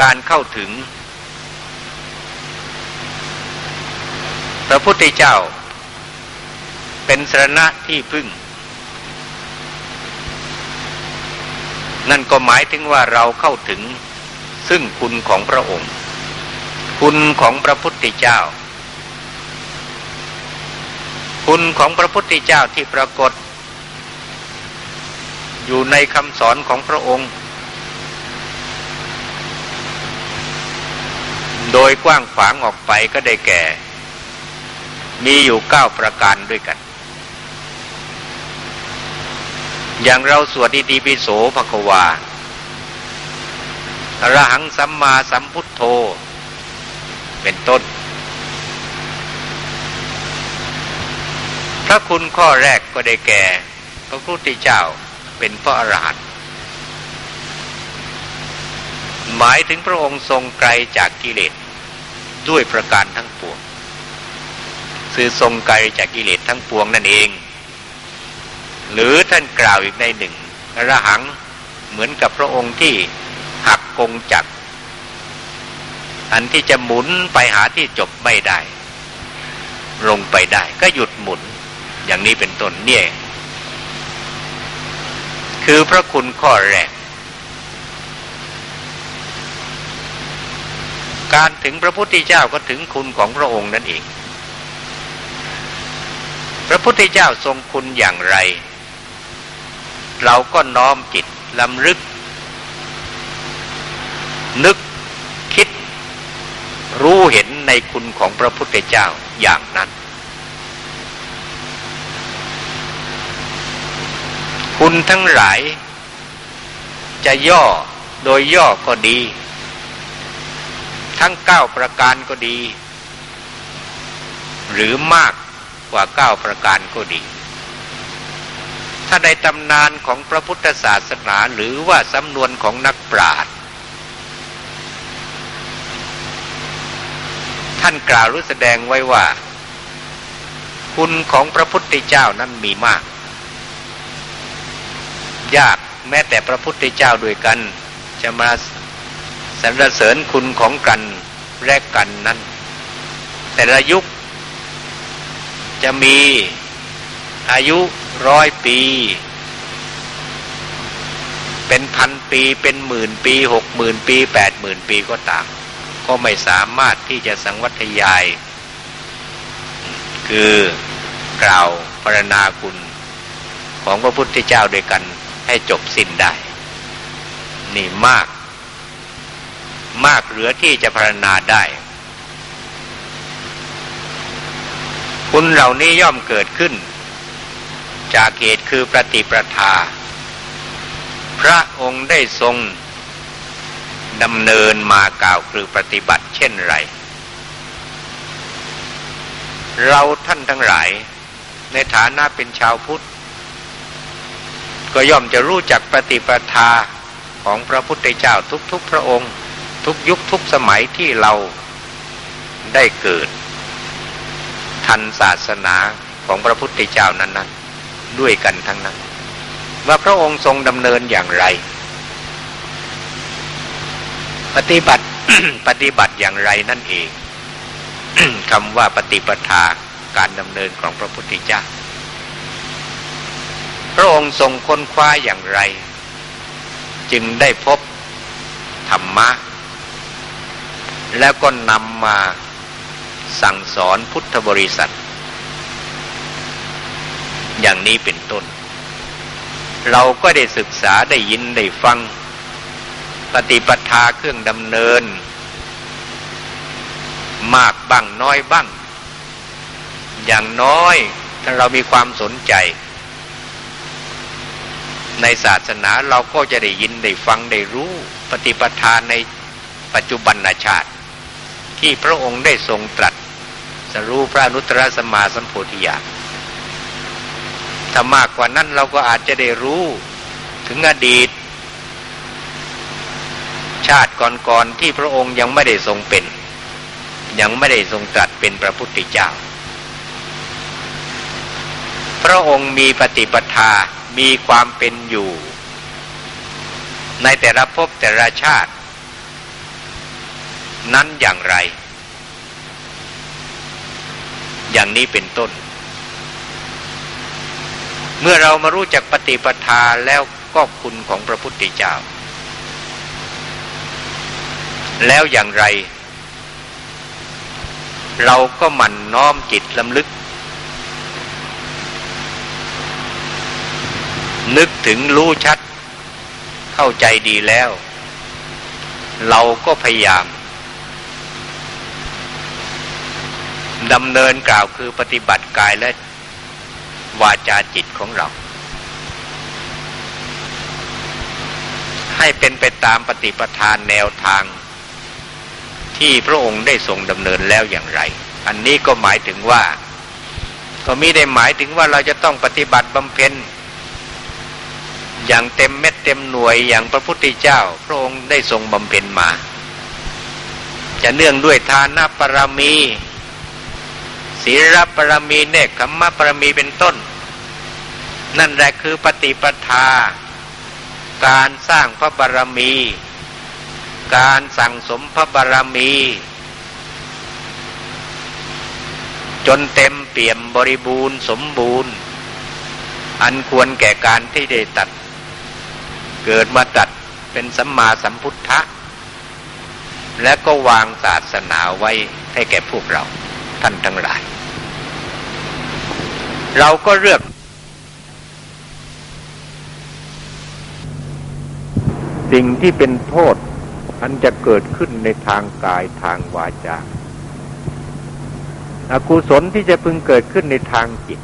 การเข้าถึง พระพุทธเจ้า เป็นสรณะที่พึ่ง นั่นก็หมายถึงว่าเราเข้าถึงซึ่งคุณของพระองค์ คุณของพระพุทธเจ้า คุณของพระพุทธเจ้าที่ปรากฏ อยู่ในคำสอนของพระองค์ โดยกว้างขวางออกไปก็ได้แก่ มีอยู่เก้าประการด้วยกัน อย่างเราสวดอิติปิโสภควาอรหังสัมมาสัมพุทโธ เป็นต้น พระคุณข้อแรกก็ได้แก่ พระพุทธเจ้าเป็นพระอรหันต์หมายถึงพระองค์ทรงไกลจากกิเลสด้วยประการทั้งปวงคือทรงไกลจากกิเลสทั้งปวงนั่นเอง หรือท่านกล่าวอีกในหนึ่งระหังเหมือนกับพระองค์ที่หักกงจัก อันที่จะหมุนไปหาที่จบไม่ได้ ลงไปได้ก็หยุดหมุน อย่างนี้เป็นต้นเนี่ย คือพระคุณข้อแรก การถึงพระพุทธเจ้าก็ถึงคุณของพระองค์นั่นเอง พระพุทธเจ้าทรงคุณอย่างไร เราก็น้อมจิตลำลึก นึก รู้เห็นในคุณของพระพุทธเจ้าอย่างนั้น คุณทั้งหลาย จะย่อโดยย่อก็ดี ทั้งเก้าประการก็ดี หรือมากกว่าเก้าประการก็ดี ถ้าในตำนานของพระพุทธศาสนาหรือว่าสำนวนของนักปราชญ์านกล่าวรู้แสดงไว้ว่า คุณของพระพุทธเจ้านั้นมีมาก ยากแม้แต่พระพุทธเจ้าด้วยกัน จะมาสรรเสริญคุณของกันแรกกันนั้น แต่ละยุค จะมีอายุร้อยปี เป็นพันปีเป็นหมื่นปีหกหมื่นปีแปดหมื่นปีก็ตาม ก็ไม่สามารถที่จะสังวัตยาย คือกล่าวพรณนาคุณของพระพุทธเจ้าด้วยกันให้จบสิ้นได้ นี่มาก มากเหลือที่จะพรณนาได้ คุณเหล่านี้ย่อมเกิดขึ้น จากเหตุคือปฏิปทา พระองค์ได้ทรง ดำเนินมากล่าวคือปฏิบัติเช่นไร เราท่านทั้งหลาย ในฐานะเป็นชาวพุทธ ก็ย่อมจะรู้จักปฏิปทาของพระพุทธเจ้าทุกๆพระองค์ ทุกยุคทุกสมัยที่เราได้เกิด ทันศาสนาของพระพุทธเจ้านั้น ๆ ด้วยกันทั้งนั้น ว่าพระองค์ทรงดำเนินอย่างไร ปฏิบัติปฏิบัติอย่างไรนั่นเองคำว่าปฏิปทาการดำเนินของพระพุทธเจ้าพระองค์ทรงค้นคว้าอย่างไร จึงได้พบธรรมะ แล้วก็นำมาสั่งสอนพุทธบริษัท อย่างนี้เป็นต้น เราก็ได้ศึกษาได้ยินได้ฟัง ปฏิปทาเครื่องดำเนิน มากบ้างน้อยบ้าง อย่างน้อยถ้าเรามีความสนใจ ในศาสนาเราก็จะได้ยินได้ฟังได้รู้ ปฏิปทาในปัจจุบันชาติ ที่พระองค์ได้ทรงตรัสสรู้พระนุตตรสมาสัมโพธิญาณถ้ามากกว่านั้นเราก็อาจจะได้รู้ ถึงอดีต ชาติก่อนๆที่พระองค์ยังไม่ได้ทรงเป็น ยังไม่ได้ทรงตรัสเป็นพระพุทธเจ้า พระองค์มีปฏิปทา มีความเป็นอยู่ ในแต่ละภพแต่ละชาติ นั้นอย่างไร อย่างนี้เป็นต้น เมื่อเรามารู้จักปฏิปทาแล้วก็คุณของพระพุทธเจ้า แล้วอย่างไร เราก็หมั่นน้อมจิตลำลึก นึกถึงรู้ชัด เข้าใจดีแล้ว เราก็พยายามดำเนินกล่าวคือปฏิบัติกายและวาจาจิตของเรา ให้เป็นไปตามปฏิปทานแนวทาง ที่พระองค์ได้ทรงดำเนินแล้วอย่างไร อันนี้ก็หมายถึงว่า ก็มีได้หมายถึงว่าเราจะต้องปฏิบัติบำเพ็ญอย่างเต็มเม็ดเต็มหน่วยอย่างพระพุทธเจ้า พระองค์ได้ทรงบำเพ็ญมา จะเนื่องด้วยทานาปรมีศีลปรมีเนคขมะปรมีเป็นต้น นั่นแหละคือปฏิปทา การสร้างพระบารมี การสั่งสมพระบารมี จนเต็มปปี่ยมบริบูรณ์สมบูรณ์ อันควรแก่การที่ได้ตัด เกิดมาตัดเป็นสัมมาสัมพุทธะและก็วางศาสนาไว้ให้แก่พวกเราท่านทั้งหลาย เราก็เลือกสิ่งที่เป็นโทษ อันจะเกิดขึ้นในทางกายทางวาจาอากุศลที่จะพึงเกิดขึ้นในทางจิต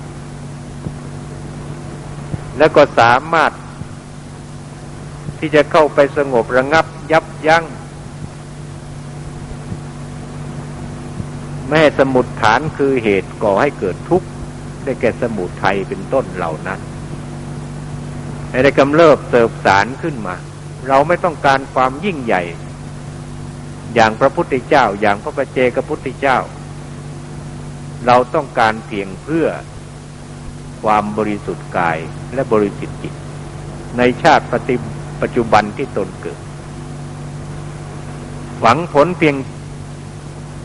แล้วก็สามารถที่จะเข้าไปสงบระงับยับยัง้งไม่ให้สมุดฐานคือเหตุก่อให้เกิดทุกข์ได้แก่สมุทัยเป็นต้นเหล่านั้นให้ได้กำเริบเติบสารขึ้นมา เราไม่ต้องการความยิ่งใหญ่ อย่างพระพุทธเจ้า อย่างพระปเจกพุทธเจ้า เราต้องการเพียงเพื่อความบริสุทธิ์กายและบริสุทธิ์จิต ในชาติปฏิปัจจุบันที่ตนเกิด หวังผลเพียง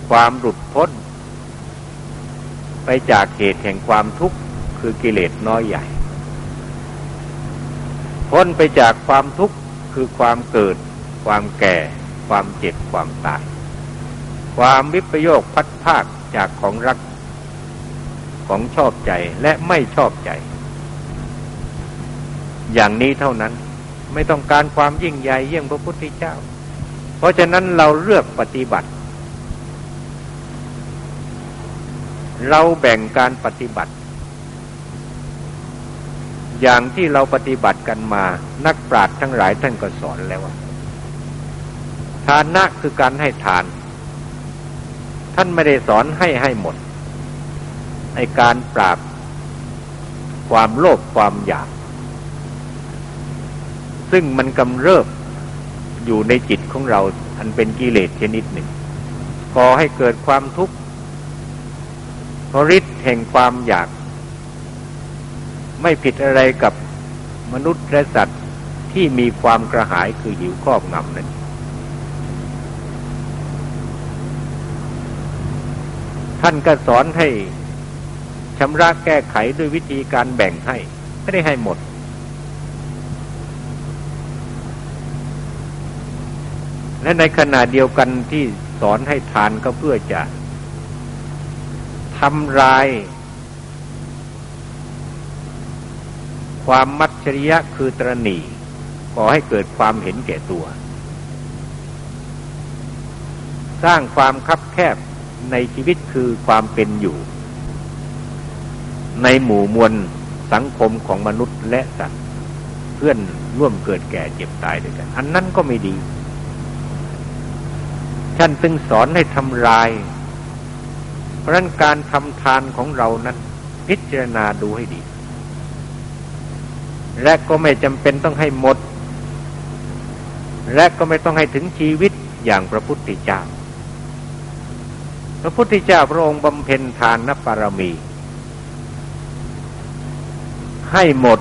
ความหลุดพ้น ไปจากเหตุแห่งความทุกข์คือกิเลสน้อยใหญ่ พ้นไปจากความทุกข์คือความเกิด ความแก่ ความเจ็บความตาย ความวิปโยคพัดภาคจากของรักของชอบใจและไม่ชอบใจ อย่างนี้เท่านั้นไม่ต้องการความยิ่งใหญ่เยี่ยงพระพุทธเจ้า เพราะฉะนั้นเราเลือกปฏิบัติ เราแบ่งการปฏิบัติ อย่างที่เราปฏิบัติกันมานักปราชญ์ทั้งหลายท่านก็สอนแล้วว่า ทานะคือการให้ทาน ท่านไม่ได้สอนให้ให้หมด ในการปราบ ความโลภความอยาก ซึ่งมันกำเริบอยู่ในจิตของเราอันเป็นกิเลสชนิดหนึ่งก่อให้เกิดความทุกข์เพราะฤทธิ์แห่งความอยาก ไม่ผิดอะไรกับมนุษย์และสัตว์ที่มีความกระหายคือหิวครอบงำนั้น ท่านก็สอนให้ชำระแก้ไขด้วยวิธีการแบ่งให้ ไม่ได้ให้หมด และในขณะเดียวกันที่สอนให้ทานก็เพื่อจะทำลาย ความมัจฉริยะคือตรณีขอให้เกิดความเห็นแก่ตัว สร้างความคับแคบ ในชีวิตคือความเป็นอยู่ ในหมู่มวลสังคมของมนุษย์และสัตว์เพื่อนร่วมเกิดแก่เจ็บตายด้วยกัน อันนั้นก็ไม่ดีท่านจึงสอนให้ทำลาย เพราะนั้นการทำทานของเรานั้น พิจารณาดูให้ดี และก็ไม่จำเป็นต้องให้หมด และก็ไม่ต้องให้ถึงชีวิตอย่างพระพุทธเจ้า พระพุทธเจ้าพระองค์บำเพ็ญทานนปารมี ให้หมด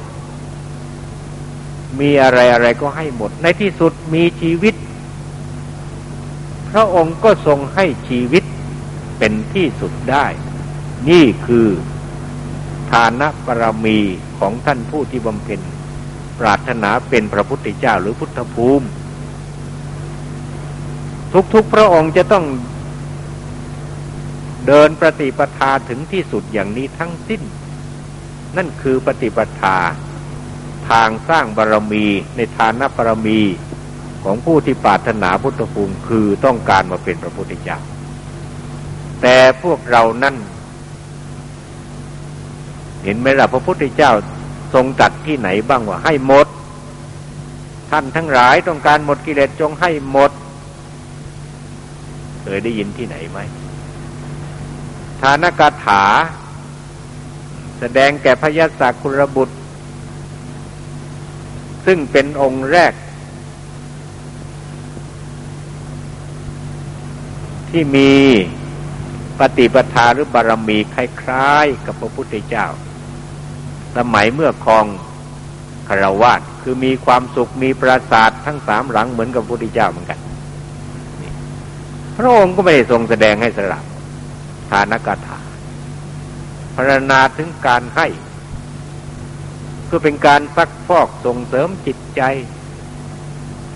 มีอะไรอะไรก็ให้หมด ในที่สุดมีชีวิต พระองค์ก็ทรงให้ชีวิตเป็นที่สุดได้ นี่คือฐานะปรมีของท่านผู้ที่บำเพ็ญปรารถนาเป็นพระพุทธเจ้าหรือพุทธภูมิ ทุกๆพระองค์จะต้อง เดินปฏิปทาถึงที่สุดอย่างนี้ทั้งสิ้น นั่นคือปฏิปทา ทางสร้างบารมีในฐานะบารมีของผู้ที่ปรารถนาพุทธภูมิคือต้องการมาเป็นพระพุทธเจ้าแต่พวกเรานั่น เห็นไหมล่ะพระพุทธเจ้าทรงตัดที่ไหนบ้างว่าให้หมด ท่านทั้งหลายต้องการหมดกิเลสจงให้หมด เคยได้ยินที่ไหนไหม ทานกาถา แสดงแก่พยาศาคุรบุตร ซึ่งเป็นองค์แรก ที่มีปฏิปทาหรือบารมีคล้ายๆ กับพระพุทธเจ้า สมัยเมื่อครองคารวาสคือมีความสุขมีปราสาททั้งสามหลังเหมือนกับพระพุทธเจ้าเหมือนกัน พระองค์ก็ไม่ได้ทรงแสดงให้สลับ ทานกถาพรรณนาถึงการให้ก็เป็นการซักฟอกส่งเสริมจิตใจ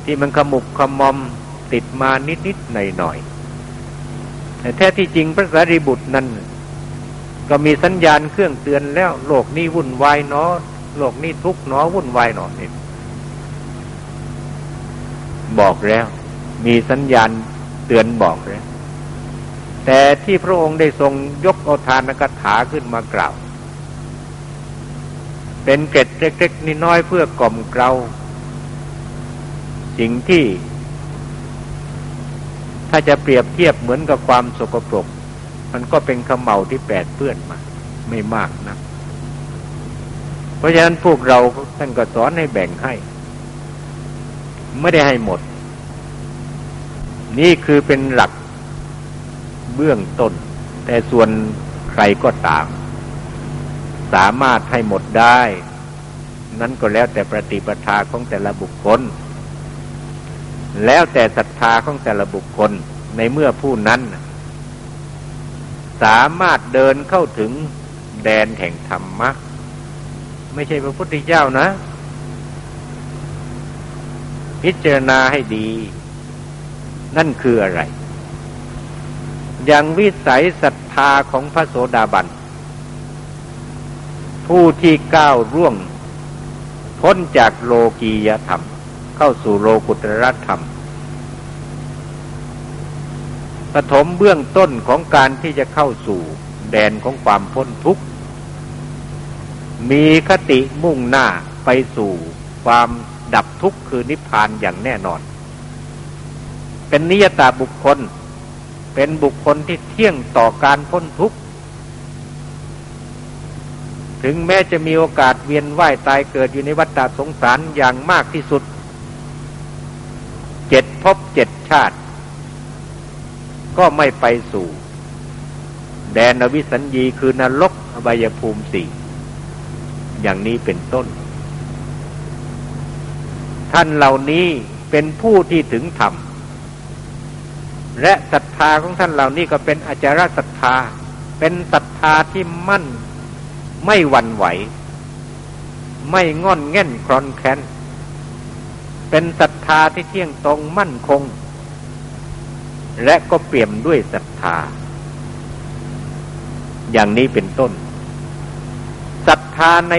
ที่มันขมุกขมอมติดมานิดๆหน่อยๆแต่แท้ที่จริงพระสารีบุตรนั้น ก็มีสัญญาณเครื่องเตือนแล้ว โลกนี้วุ่นวายเนาะโลกนี้ทุกเนาะวุ่นวายเนาะนี่บอกแล้ว มีสัญญาณเตือนบอกแล้ว แต่ที่พระองค์ได้ทรงยกเอาทานกถาขึ้นมากล่าว เป็นเกร็ดเล็กๆนิน้อยเพื่อกล่อมเกลาสิ่งที่ ถ้าจะเปรียบเทียบเหมือนกับความสกปรก มันก็เป็นขมเหาที่แปดเปื้อนมา ไม่มากนะ เพราะฉะนั้นพวกเราท่านก็สอนให้แบ่งให้ ไม่ได้ให้หมด นี่คือเป็นหลัก เบื้องต้น แต่ส่วนใครก็ตาม สามารถให้หมดได้ นั้นก็แล้วแต่ปฏิปทาของแต่ละบุคคล แล้วแต่ศรัทธาของแต่ละบุคคลในเมื่อผู้นั้น สามารถเดินเข้าถึงแดนแห่งธรรมะ ไม่ใช่พระพุทธเจ้านะ พิจารณาให้ดี นั่นคืออะไร อย่างวิสัยศรัทธาของพระโสดาบัน ผู้ที่ก้าวร่วง พ้นจากโลกียธรรม เข้าสู่โลกุตรธรรมปฐมเบื้องต้นของการที่จะเข้าสู่แดนของความพ้นทุกข์ มีคติมุ่งหน้าไปสู่ความดับทุกข์คือนิพพานอย่างแน่นอน เป็นนิยตาบุคคล เป็นบุคคลที่เที่ยงต่อการพ้นทุกข์ ถึงแม้จะมีโอกาสเวียนว่ายตายเกิดอยู่ในวัฏฏสงสารอย่างมากที่สุด เจ็ดพบเจ็ดชาติ ก็ไม่ไปสู่ แดนอวิสัญญีคือนรกอบายภูมิสี่อย่างนี้เป็นต้น ท่านเหล่านี้เป็นผู้ที่ถึงธรรม และศรัทธาของท่านเหล่านี้ก็เป็นอาจารศรัทธา เป็นศรัทธาที่มั่นไม่หวั่นไหว ไม่งอนแง่นครอนแค้นเป็นศรัทธาที่เที่ยงตรงมั่นคง และก็เปี่ยมด้วยศรัทธา อย่างนี้เป็นต้นศรัทธาใน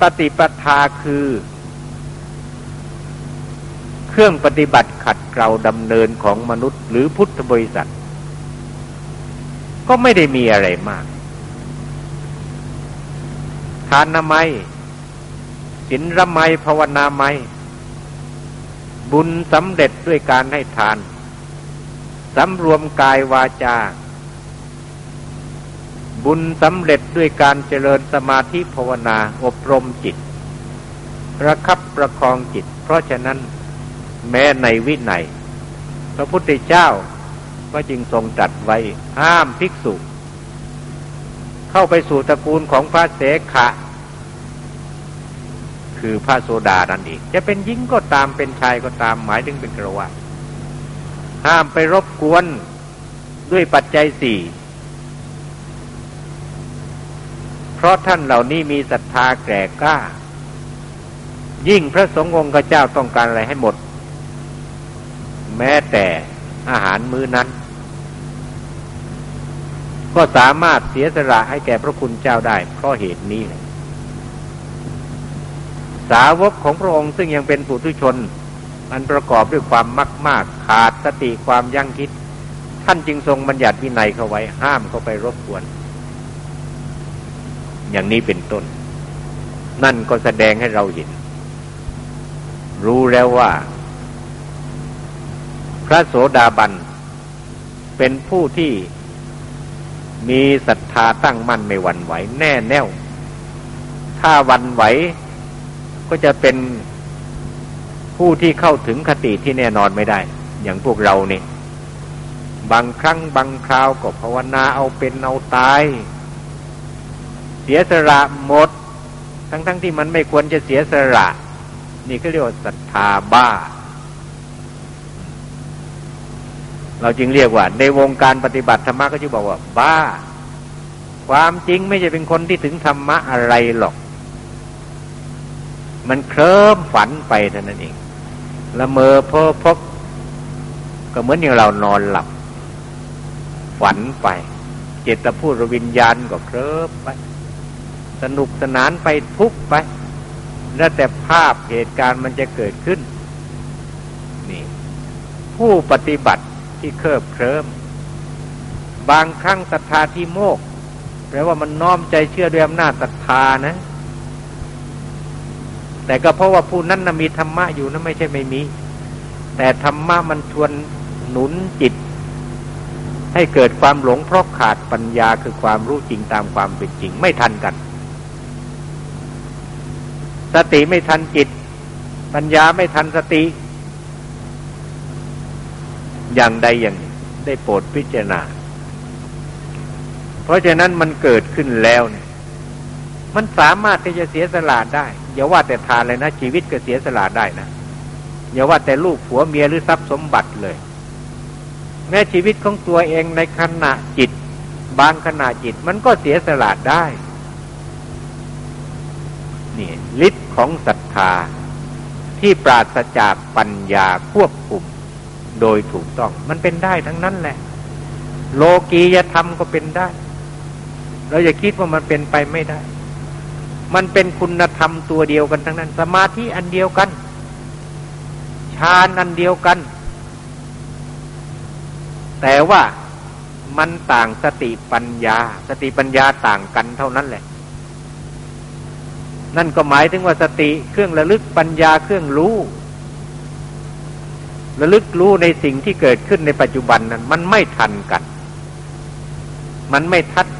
ปฏิปทาคือ เครื่องปฏิบัติขัดเกลาดำเนินของมนุษย์ หรือพุทธบริษัท ก็ไม่ได้มีอะไรมาก ทานนามัยศีลระไมภาวนาไมบุญสำเร็จด้วยการให้ทานสำรวมกายวาจา บุญสำเร็จด้วยการเจริญสมาธิภาวนาอบรมจิตประคับประคองจิต เพราะฉะนั้น แม้ในวินัยพระพุทธเจ้าก็จึงทรงจัดไว้ห้ามภิกษุ เข้าไปสู่ตระกูลของพระเสขะ คือพระโสดานั่นเองจะเป็นหญิงก็ตามเป็นชายก็ตามหมายถึงเป็นกระวะห้ามไปรบกวนด้วยปัจจัยสี่เพราะท่านเหล่านี้มีศรัทธาแก่กล้า ยิ่งพระสงฆ์องค์เจ้าต้องการอะไรให้หมด แม้แต่อาหารมื้อนั้น ก็สามารถเสียสละให้แก่พระคุณเจ้าได้ เพราะเหตุนี้สาวกของพระองค์ซึ่งยังเป็นปุถุชนมันประกอบด้วยความมากมากขาดสติความยั่งคิด ท่านจึงทรงบัญญัติวินัยเข้าไว้ห้ามเข้าไปรบกวน อย่างนี้เป็นต้น นั่นก็แสดงให้เราเห็น รู้แล้วว่า พระโสดาบัน เป็นผู้ที่มีศรัทธาตั้งมั่นไม่หวั่นไหวแน่แน่ว ถ้าวันไหวก็จะเป็นผู้ที่เข้าถึงคติที่แน่นอนไม่ได้ อย่างพวกเรานี่ บางครั้งบางคราวก็ภาวนาเอาเป็นเอาตาย เสียสละหมด ทั้งๆทที่มันไม่ควรจะเสียสละ นี่ก็เรียกว่าศรัทธาบ้า เราจึงเรียกว่า ในวงการปฏิบัติธรรมะก็จะบอกว่า บ้า ความจริงไม่ใช่เป็นคนที่ถึงธรรมะอะไรหรอก มันเคลิ้มฝันไปเท่านั้นเองละเมอเพ้อพกก็เหมือนอย่างเรานอนหลับ ฝันไป เจตพูดวิญญาณก็เคลิ้มไป สนุกสนานไปทุกไป แล้วแต่ภาพเหตุการณ์มันจะเกิดขึ้น นี่ ผู้ปฏิบัติ ที่เคลิบเคลิ้มบางครั้งศรัทธาที่โมกแปลว่ามันน้อมใจเชื่อด้วยอำนาจศรัทธานะ แต่ก็เพราะว่าผู้นั้นนะมีธรรมะอยู่นะไม่ใช่ไม่มี แต่ธรรมะมันชวนหนุนจิต ให้เกิดความหลงเพราะขาดปัญญาคือความรู้จริงตามความเป็นจริงไม่ทันกันสติไม่ทันจิต ปัญญาไม่ทันสติ อย่างใดอย่างหนึ่งได้โปรดพิจารณา เพราะฉะนั้นมันเกิดขึ้นแล้วเนี่ย มันสามารถที่จะเสียสละได้ อย่าว่าแต่ทานเลยนะ ชีวิตก็เสียสละได้นะ อย่าว่าแต่ลูกผัวเมียหรือทรัพย์สมบัติเลย แม้ชีวิตของตัวเองในขณะจิต บางขณะจิตมันก็เสียสละได้ นี่ฤทธิ์ของศรัทธาที่ปราศจากปัญญาควบคุม โดยถูกต้อง มันเป็นได้ทั้งนั้นแหละ โลกียธรรมก็เป็นได้ เราอย่าคิดว่ามันเป็นไปไม่ได้ มันเป็นคุณธรรมตัวเดียวกันทั้งนั้น สมาธิอันเดียวกันฌานอันเดียวกัน แต่ว่ามันต่างสติปัญญา สติปัญญาต่างกันเท่านั้นแหละ นั่นก็หมายถึงว่าสติเครื่องระลึกปัญญาเครื่องรู้ ระลึกรู้ในสิ่งที่เกิดขึ้นในปัจจุบันนั้น มันไม่ทันกัน มันไม่ทัด